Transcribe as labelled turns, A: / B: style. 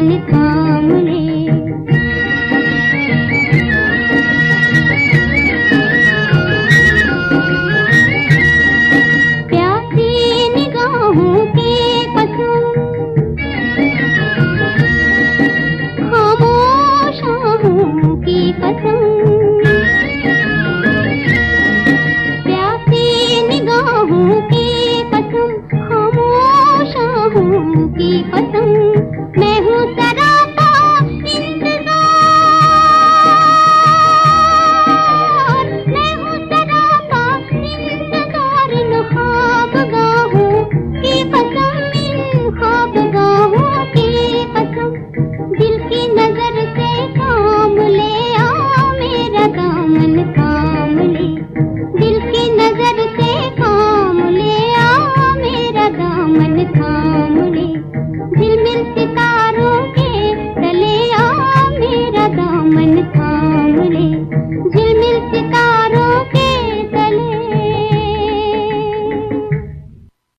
A: लिखा दिल की नज़र